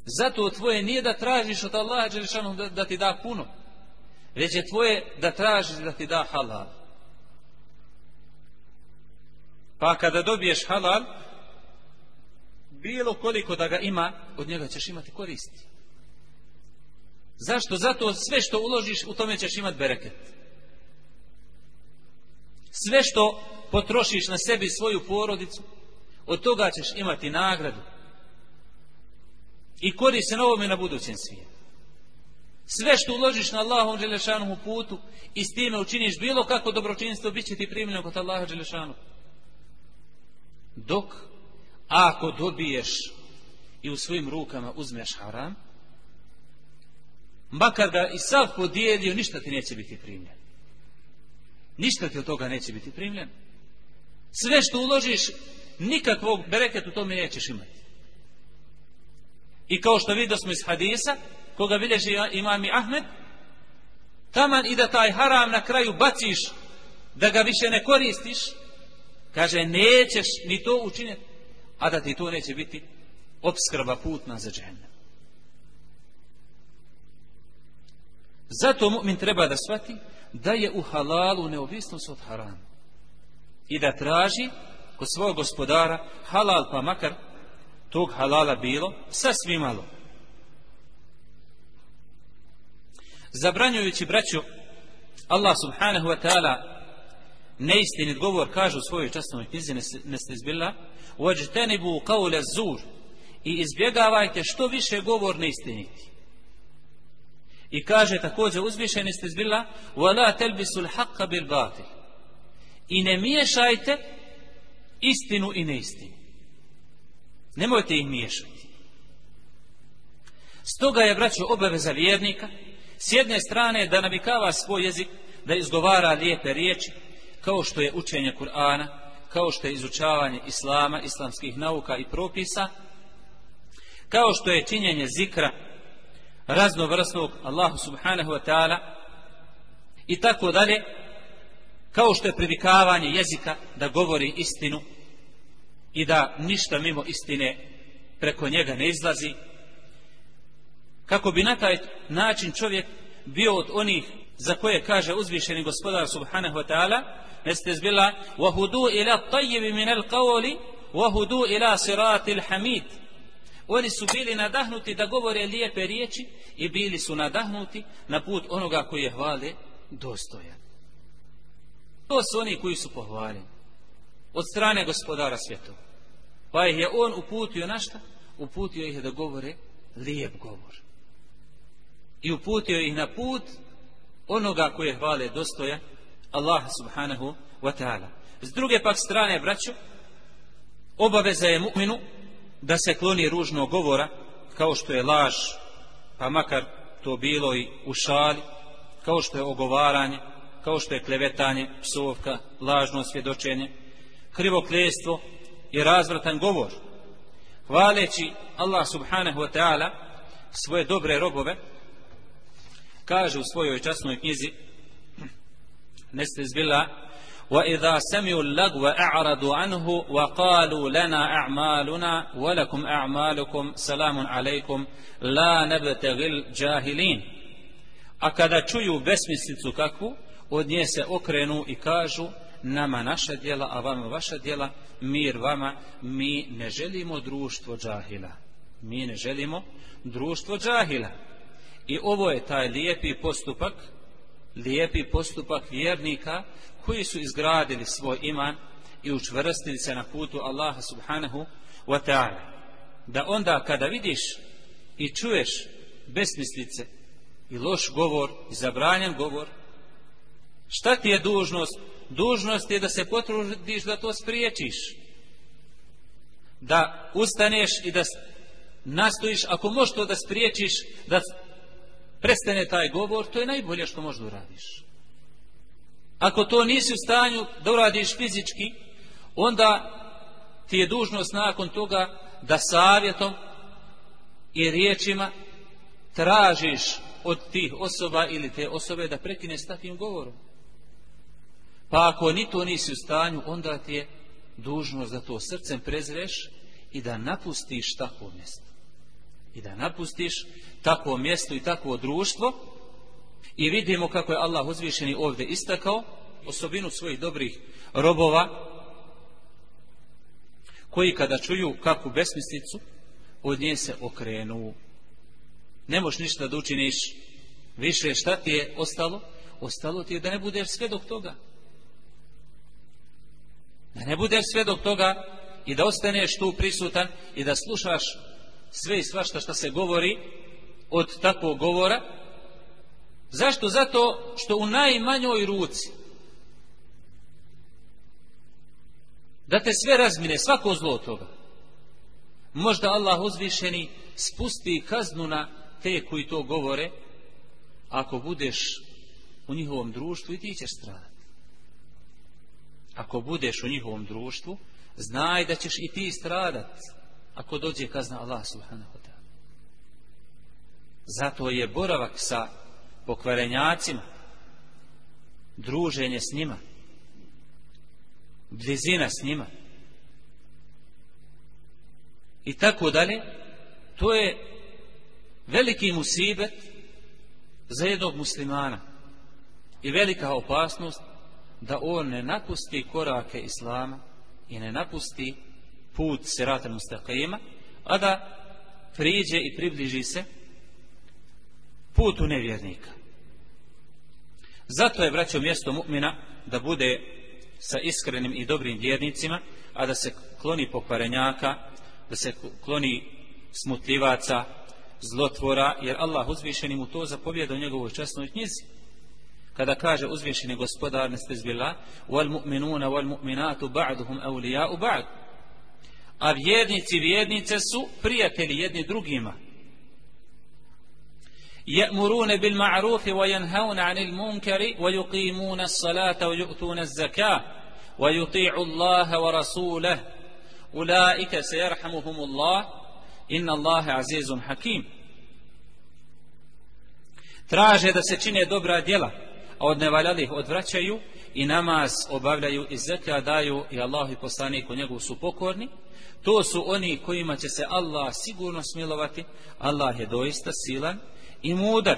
Zato tvoje nije da tražiš od Allaha Đelešanu da, da ti da puno. Već je tvoje da tražiš da ti da halal. Pa kada dobiješ halal, bilo koliko da ga ima, od njega ćeš imati koristi. Zašto? Zato sve što uložiš u tome ćeš imati bereket. Sve što potrošiš na sebi svoju porodicu, od toga ćeš imati nagradu. I kori se na ovome na budućem svijetu. Sve što uložiš na Allahom Đelešanom putu i s time učiniš bilo kako dobročinstvo, bit će ti primljeno kod Allaha Đelešanom. Dok, ako dobiješ i u svojim rukama uzmeš haram, makar ga i sav podijelio, ništa ti neće biti primljeno. Ništa ti od toga neće biti primljeno. Sve što uložiš, nikakvog bereket u tome nećeš imati. I kao što vidio smo iz hadisa, koga bilježi imami Ahmed, taman i da taj haram na kraju baciš, da ga više ne koristiš, kaže, nećeš ni to učiniti, a da ti to neće biti obskrba putna za džehennem. Zato mu'min treba da shvati da je u halalu neovisnost od harama. I da traži kod svog gospodara halal pa makar tog halala bilo sasvim malo. Zabranjujući braću Allah subhanahu wa ta'ala neistinit govor kaže u svojoj časnoj knjizi Nestezbila uođtenibu kaule zur i izbjegavajte što više govor neistiniti. I kaže također uzvišeni ste zbila wala تَلْبِسُ الْحَقَّ بِالْبَاطِلِ i ne miješajte istinu i neistinu. Nemojte ih miješati. Stoga je, braćo, obaveza vjernika s jedne strane da navikava svoj jezik, da izgovara lijepe riječi, kao što je učenje Kur'ana, kao što je izučavanje Islama, islamskih nauka i propisa, kao što je činjenje zikra raznovrsnog Allahu subhanahu wa ta'ala i tako dalje, kao što je privikavanje jezika da govori istinu i da ništa mimo istine preko njega ne izlazi, kako bi na taj način čovjek bio od onih za koje kaže uzvišeni gospodar subhanahu wa ta'ala, neste zbila, وَهُدُوا إِلَى الطَّيِّبِ مِنَ الْقَوْلِ وَهُدُوا إِلَى صِرَاتِ الْحَمِيدِ Oni su bili nadahnuti da govore lijepe riječi i bili su nadahnuti na put onoga koji je hvale dostojan. To su oni koji su pohvaljeni od strane gospodara svjetova. Pa ih je on uputio na šta? Uputio ih da govore lijep govor. I uputio ih na put onoga koje hvale dostoja Allah subhanahu wa ta'ala. S druge pak strane, braćo, obaveza je mu'minu da se kloni ružnog govora, kao što je laž, pa makar to bilo i u šali, kao što je ogovaranje, kao što je klevetanje, psovka, lažno svjedočenje, krivokljestvo i razvratan govor. Hvaleći Allah subhanahu wa ta'ala svoje dobre robove, kaže u svojoj časnoj knjizi, neste izbila, وإذا سمعوا اللغو أعرضوا عنه وقالوا لنا أعمالنا ولكم أعمالكم سلام عليكم لا نبتغي الجاهلين A kada čuju besmislicu kakvu, od nje se okrenu i kažu nama naša djela, a vama vaša djela, mir vama, mi ne želimo društvo džahila. Mi ne želimo društvo džahila. I ovo je taj lijepi postupak, lijepi postupak vjernika koji su izgradili svoj iman i učvrstili se na putu Allaha subhanahu wa ta'ala. Da onda kada vidiš i čuješ besmislice i loš govor i zabranjen govor, šta ti je dužnost? Dužnost je da se potrudiš da to spriječiš. Da ustaneš i da nastojiš, ako možeš to da spriječiš, da prestane taj govor, to je najbolje što možda uradiš. Ako to nisi u stanju da uradiš fizički, onda ti je dužnost nakon toga da savjetom i riječima tražiš od tih osoba ili te osobe da prekine s takvim govorom. Pa ako ni to nisi u stanju, onda ti je dužnost da to srcem prezreš i da napustiš takvo mjesto. I da napustiš takvo mjesto i takvo društvo, I vidimo kako je Allah uzvišeni ovdje istakao osobinu svojih dobrih robova koji kada čuju kakvu besmislicu od nje se okrenu. Ne možeš ništa da učiniš više šta ti je ostalo? Ostalo ti je da ne budeš sve dok toga. Da ne budeš sve dok toga i da ostaneš tu prisutan i da slušaš sve i svašta što se govori od takvog govora Zašto? Zato što u najmanjoj ruci da te sve razmine, svako zlo od toga. Možda Allah uzvišeni spusti kaznu na te koji to govore, ako budeš u njihovom društvu i ti ćeš stradati. Ako budeš u njihovom društvu, znaj da ćeš i ti stradati ako dođe kazna Allah subhanahu wa ta'ala. Zato je boravak sa pokvarenjacima, druženje s njima, blizina s njima i tako dalje, to je veliki musibet za jednog muslimana i velika opasnost da on ne napusti korake Islama i ne napusti put sirata mustaqima, a da priđe i približi se putu nevjernika. Zato je, vraćao mjesto mu'mina da bude sa iskrenim i dobrim vjernicima, a da se kloni pokvarenjaka, da se kloni smutljivaca, zlotvora, jer Allah uzvišeni mu to zapovjeda u njegovoj časnoj knjizi Kada kaže uzvišeni gospodar nestezbila, wal mu'minuna wal mu'minatu ba'duhum awliya'u ba'd. A vjernici vjernice su prijatelji jedni drugima. يأمرون بالمعروف وينهون عن المنكر ويقيمون الصلاة ويؤتون الزكاة ويطيع الله ورسوله أولئك سيرحمهم الله إن الله عزيز حكيم traže da se čine dobra djela a od nevaljalih odvraćaju i namaz obavljaju i zekija daju i Allah i poslanik u njegu su pokorni to su oni kojima će se Allah sigurno smilovati Allah je doista silan i mudar.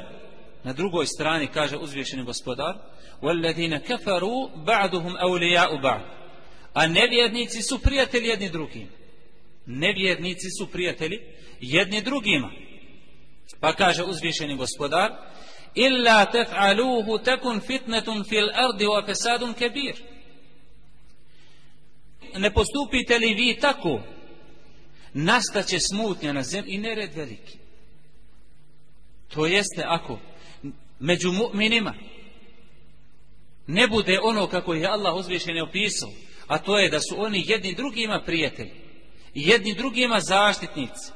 Na drugoj strani kaže uzvišeni gospodar وَالَّذِينَ كَفَرُوا بَعْدُهُمْ أَوْلِيَاءُ بَعْدُ A nevjernici su prijatelji jedni drugim. Nevjernici su prijatelji jedni drugima. Pa kaže uzvišeni gospodar illa tef'aluhu takun fitnetun fil ardi wa fasadun kabir ne postupite li vi tako nastaće smutnja na zemlji i nered veliki. To jeste ako među mu'minima ne bude ono kako je Allah uzvišeno opisao a to je da su oni jedni drugima prijatelji jedni drugima zaštitnici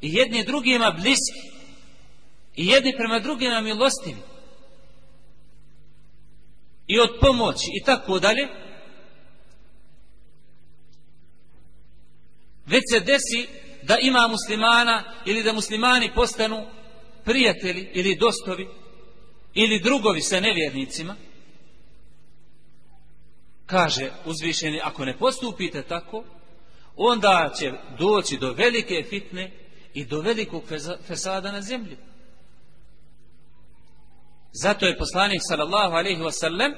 i jedni drugima bliski i jedni prema drugima milostivi, i od pomoći, i tako dalje, već se desi da ima muslimana ili da muslimani postanu prijatelji ili dostovi ili drugovi sa nevjernicima. Kaže uzvišeni ako ne postupite tako onda će doći do velike fitne i do velikog fesada na zemlji zato je poslanik sallallahu alaihi wasallam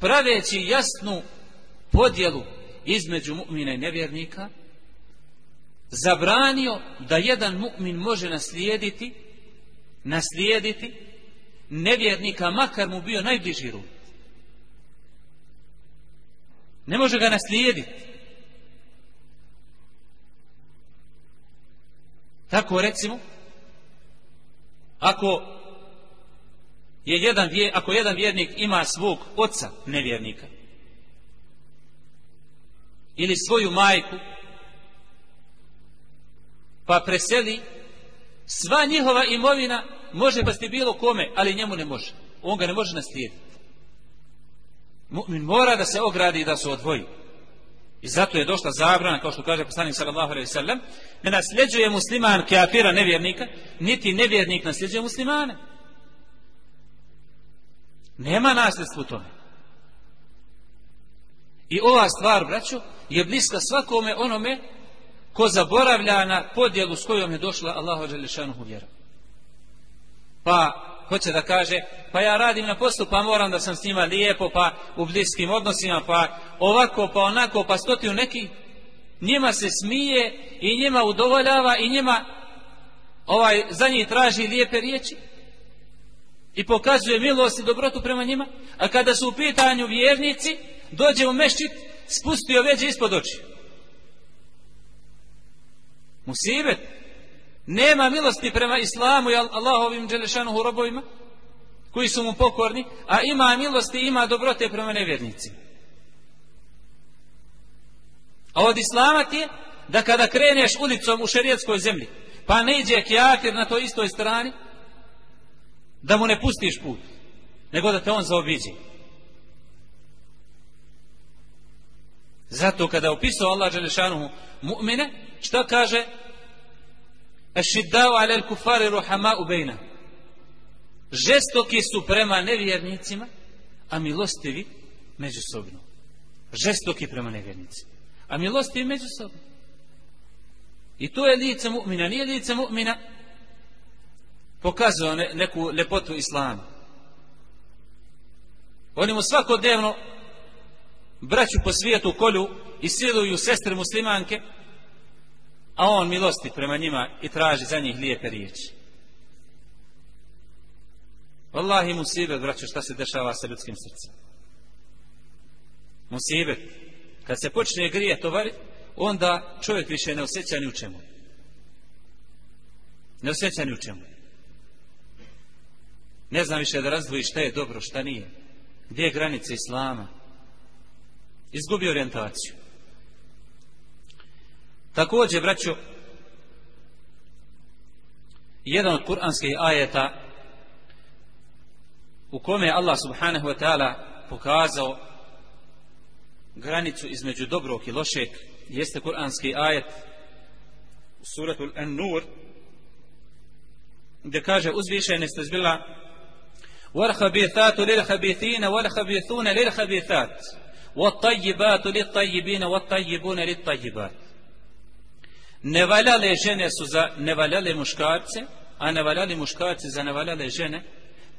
praveći jasnu podjelu između mu'mina i nevjernika zabranio da jedan mu'min može naslijediti naslijediti nevjernika makar mu bio najbliži rud Ne može ga naslijediti. Tako recimo, ako je jedan vjer, ako jedan vjernik ima svog oca nevjernika ili svoju majku pa preseli sva njihova imovina može pasti bilo kome, ali njemu ne može. On ga ne može naslijediti. Mu'min mora da se ogradi i da se odvoji. I zato je došla zabrana, kao što kaže poslanik sallallahu alejhi ve sellem ne nasljeđuje musliman kafira nevjernika, niti nevjernik nasljeđuje muslimana Nema nasljedstva u tome. I ova stvar, braćo, je bliska svakome onome ko zaboravlja na podjelu s kojom je došla Allahu Đelešanuhu vjera. Pa hoće da kaže, pa ja radim na poslu, pa moram da sam s njima lijepo, pa u bliskim odnosima, pa ovako, pa onako, pa stotiju neki, njima se smije i njima udovoljava i njima ovaj za njih traži lijepe riječi i pokazuje milost i dobrotu prema njima, a kada su u pitanju vjernici, dođe u mešćit, spustio veđe ispod oči. Musibet. Nema milosti prema islamu i Allahovim dželešanuhu robovima koji su mu pokorni, a ima milosti i ima dobrote prema nevjernicima. A od islama ti je da kada kreneš ulicom u šerijetskoj zemlji, pa ne iđe kjakir na toj istoj strani, da mu ne pustiš put, nego da te on zaobiđe. Zato kada opisao Allah Đelešanuhu mu'mine, šta kaže? Ašiddao alel kufari ruhama ubejna. Žestoki su prema nevjernicima, a milostivi međusobno. Žestoki prema nevjernicima, a milostivi međusobno. I to je lice mu'mina, nije lice mu'mina pokazao ne, neku lepotu islama. Oni mu svakodnevno braću po svijetu kolju i siluju sestre muslimanke, a on milosti prema njima i traži za njih lijepe riječi. Wallahi musibet, braćo, šta se dešava sa ljudskim srcem. Musibet. Kad se počne grije tovari, onda čovjek više ne osjeća ni u čemu. Ne osjeća ni u čemu. Ne znam više da razdvoji šta je dobro, šta nije. Gdje je granica Islama? Izgubi orijentaciju. Također, braćo, jedan od kuranskih ajeta u kome je Allah subhanahu wa ta'ala pokazao granicu između dobrog i lošeg jeste kuranski ajet u suratu An-Nur gdje kaže uzvišene ste zbila والخبيثات للخبيثين والخبيثون للخبيثات والطيبات للطيبين والطيبون للطيبات nevaljale žene su za nevaljale muškarce, a nevaljali muškarci za nevaljale žene,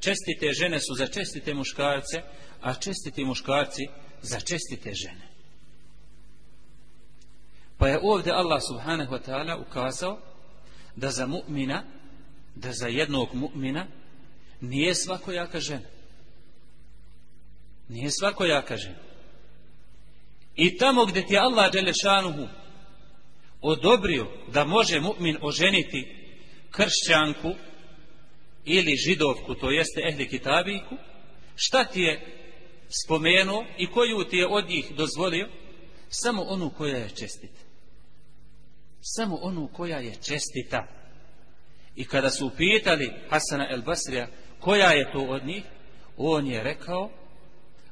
čestite žene su za čestite muškarce, a čestiti muškarci za čestite žene. Pa je ovdje Allah subhanahu wa ta'ala ukazao da za mu'mina, da za jednog mu'mina nije svako jaka žena. Nije svako jaka žena. I tamo gdje ti Allah Đelešanuhu odobrio da može mu'min oženiti kršćanku ili židovku, to jeste ehli kitabiku, šta ti je spomenuo i koju ti je od njih dozvolio? Samo onu koja je čestita. Samo onu koja je čestita. I kada su upitali Hasana el Basrija koja je to od njih, on je rekao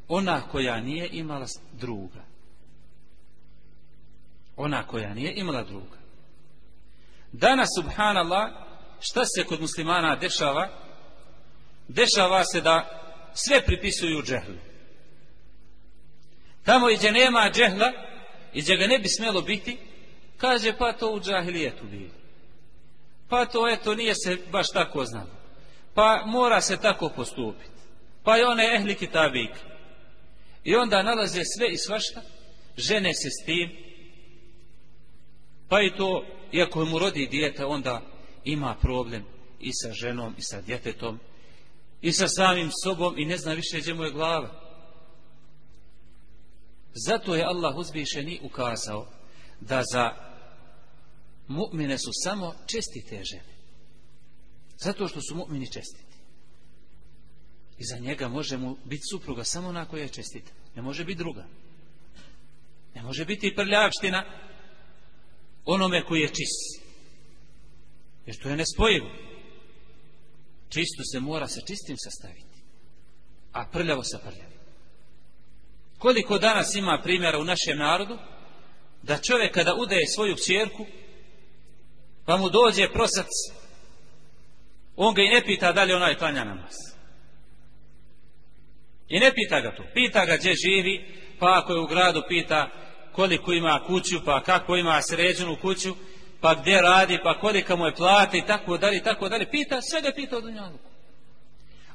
ona koja nije imala druga. Ona koja nije imala druga. Danas, subhanallah, šta se kod muslimana dešava? Dešava se da sve pripisuju džehlu. Tamo gdje nema džehla, i gdje ga ne bi smjelo biti, kaže pa to u džahilijetu bilo. Pa to eto nije se baš tako znalo. Pa mora se tako postupiti. Pa i one ehli kitabik. I onda nalaze sve i svašta, žene se s tim, pa i to, iako mu rodi dijete, onda ima problem i sa ženom, i sa djetetom, i sa samim sobom, i ne zna više gdje mu je glava. Zato je Allah uzvišeni ukazao da za mu'mine su samo čestite žene. Zato što su mu'mini čestiti. I za njega može mu biti supruga samo ona koja je čestita. Ne može biti druga. Ne može biti prljavština onome koji je čist. Jer to je nespojivo. Čisto se mora sa čistim sastaviti. A prljavo sa prljavim. Koliko danas ima primjera u našem narodu da čovjek kada udaje svoju čjerku pa mu dođe prosac on ga i ne pita da li onaj klanja namaz. I ne pita ga to. Pita ga gdje živi, pa ako je u gradu pita koliko ima kuću, pa kako ima sređenu kuću, pa gdje radi, pa koliko mu je plata i tako dalje, i tako dalje. Pita, sve ga pita o dunjaluku.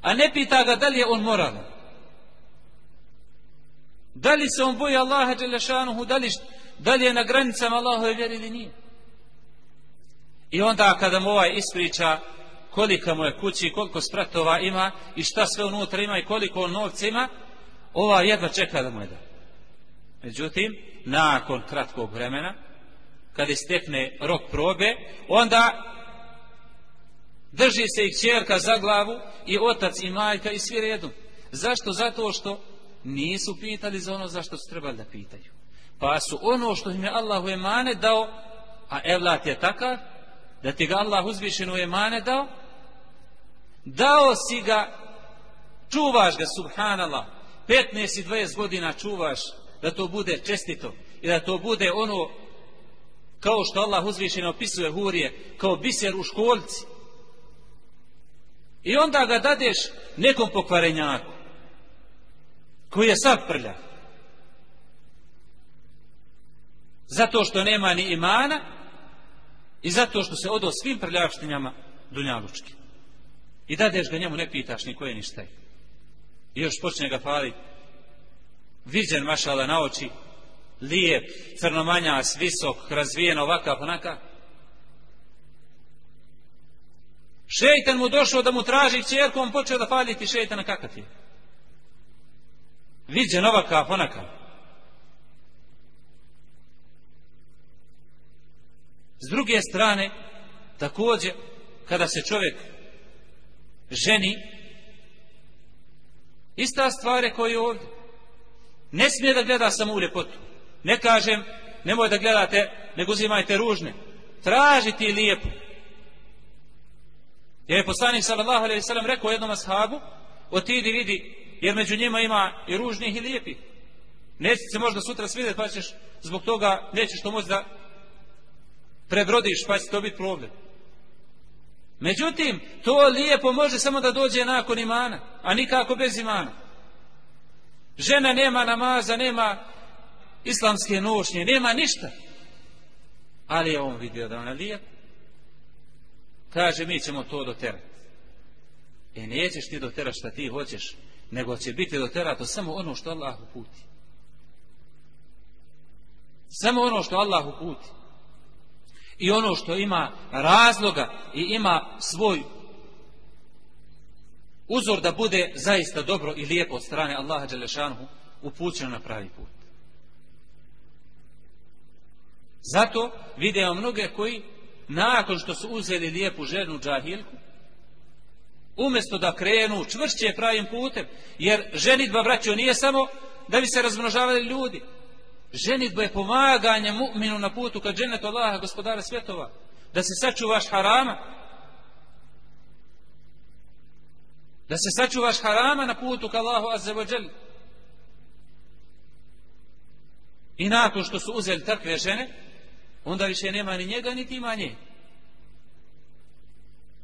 A ne pita ga da li je on moralan. Da li se on boji Allaha Đelešanuhu, da li, da li je na granicama Allahove vjeri ili nije. I onda kada mu ovaj ispriča kolika mu je kući, koliko spratova ima i šta sve unutra ima i koliko on novca ima, ova jedva čeka da mu je da. Međutim, nakon kratkog vremena, kada istekne rok probe, onda drži se i čerka za glavu i otac i majka i svi redom. Zašto? Zato što nisu pitali za ono zašto su trebali da pitaju. Pa su ono što im je Allah u emane dao, a evlat je takav, da ti ga Allah uzvišen u emane dao, dao si ga, čuvaš ga, subhanallah, 15 i 20 godina čuvaš da to bude čestito i da to bude ono kao što Allah uzvišeno opisuje hurije kao biser u školci i onda ga dadeš nekom pokvarenjaku koji je sad prlja. Zato što nema ni imana i zato što se odo svim prljavštinjama dunjalučkim i dadeš ga njemu ne pitaš ni koje ništa je i još počne ga faliti viđen mašala na oči lijep, crnomanjas, visok, razvijen, ovakav, onaka. Šeitan mu došao da mu traži čerku, on počeo da faliti šeitana kakav je. Viđen ovakav, onakav. S druge strane, također, kada se čovjek ženi, ista stvar je koji ovdje. Ne smije da gleda samo u ljepotu. Ne kažem, nemoj da gledate, nego uzimajte ružne. Tražiti lijepo. Jer je poslanik sallallahu alaihi sallam rekao jednom ashabu, otidi vidi, jer među njima ima i ružnih i lijepih. Neće se možda sutra svidjeti, pa ćeš zbog toga, nećeš to moći da prebrodiš, pa će to biti problem. Međutim, to lijepo može samo da dođe nakon imana, a nikako bez imana. Žena nema namaza, nema islamske nošnje, nema ništa. Ali je on vidio da ona lijep. Kaže, mi ćemo to doterati. E nećeš ti doterati šta ti hoćeš, nego će biti doterato samo ono što Allah uputi. Samo ono što Allah uputi. I ono što ima razloga i ima svoj uzor da bude zaista dobro i lijepo od strane Allaha Đelešanhu upućeno na pravi put. Zato video mnoge koji nakon što su uzeli lijepu ženu džahilku umjesto da krenu čvršće pravim putem jer ženitba braćo nije samo da bi se razmnožavali ljudi ženitba je pomaganje mu'minu na putu kad ženet Allaha gospodara svjetova. Da se sačuvaš harama. Da se sačuvaš harama na putu ka Allahu azzavodžel i nakon što su uzeli takve žene onda više nema ni njega, niti ima nje.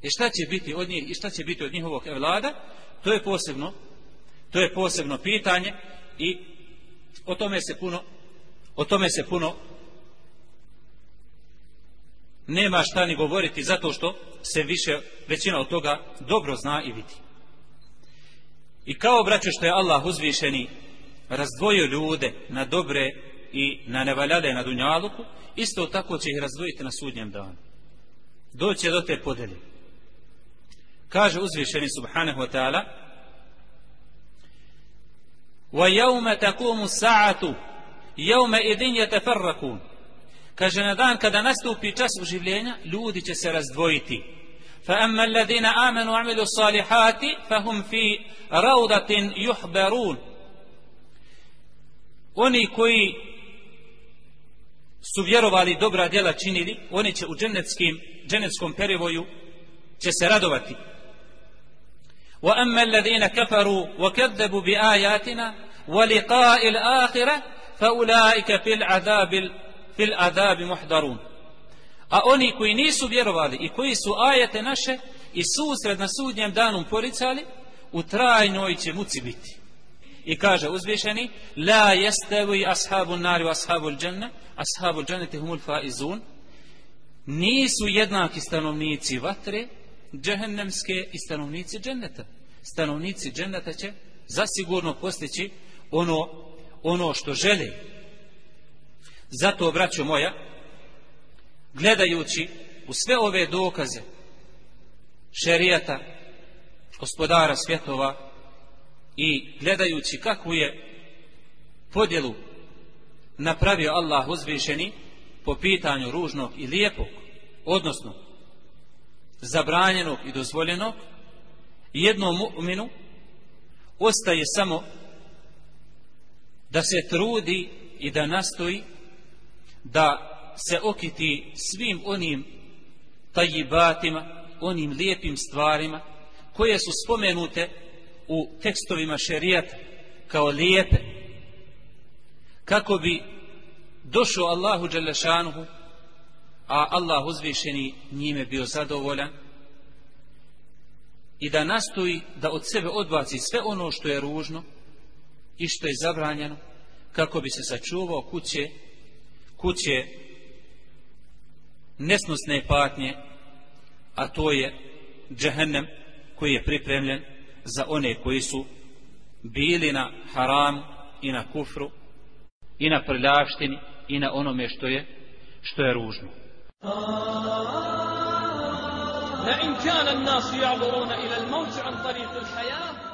I šta će biti od njih, i šta će biti od njihovog evlada, to je posebno, to je posebno pitanje i o tome se puno, o tome se puno nema šta ni govoriti zato što se više većina od toga dobro zna i vidi. I kao braćo što je Allah uzvišeni razdvojio ljude na dobre i na nevaljade na dunjaluku, isto tako će ih razdvojiti na sudnjem danu. Doće do te podelje. Kaže uzvišeni subhanahu wa ta'ala وَيَوْمَ تَقُومُ السَّاعَةُ يَوْمَ إِذِنْ يَتَفَرَّكُونَ Kaže na dan kada nastupi čas uživljenja, ljudi će se razdvojiti. فَأَمَّا الَّذِينَ آمَنُوا وَعْمِلُوا الصَّالِحَاتِ فَهُمْ فِي رَوْدَةٍ يُحْبَرُونَ Oni koji su vjerovali dobra djela činili, oni će u dženeckim, dženeckom perivoju će se radovati. Wa amma alladhina kafaru wa kadzabu bi ayatina wa liqa'i al-akhirah fa fil fil muhdarun. A oni koji nisu vjerovali i koji su ajete naše i susred na sudnjem danu poricali, u trajnoj će muci biti. I kaže uzvišeni, la jestevi ashabu nari wa ashabu dženne, ashabu dženneti humul faizun, nisu jednaki stanovnici vatre, džehennemske i stanovnici dženneta. Stanovnici dženneta će zasigurno postići ono, ono što žele. Zato, braćo moja, gledajući u sve ove dokaze šerijata, gospodara svjetova, i gledajući kakvu je podjelu napravio Allah uzvišeni po pitanju ružnog i lijepog, odnosno zabranjenog i dozvoljenog, jednom mu'minu ostaje samo da se trudi i da nastoji da se okiti svim onim tajibatima, onim lijepim stvarima koje su spomenute u tekstovima šerijata kao lijepe kako bi došao Allahu Đelešanuhu a Allah uzvišeni njime bio zadovoljan i da nastoji da od sebe odbaci sve ono što je ružno i što je zabranjeno kako bi se sačuvao kuće kuće nesnosne patnje a to je džehennem koji je pripremljen za one koji su bili na haram i na kufru i na prljavštini i na onome što je što je ružno لئن كان الناس يعبرون إلى الموت عن طريق الحياة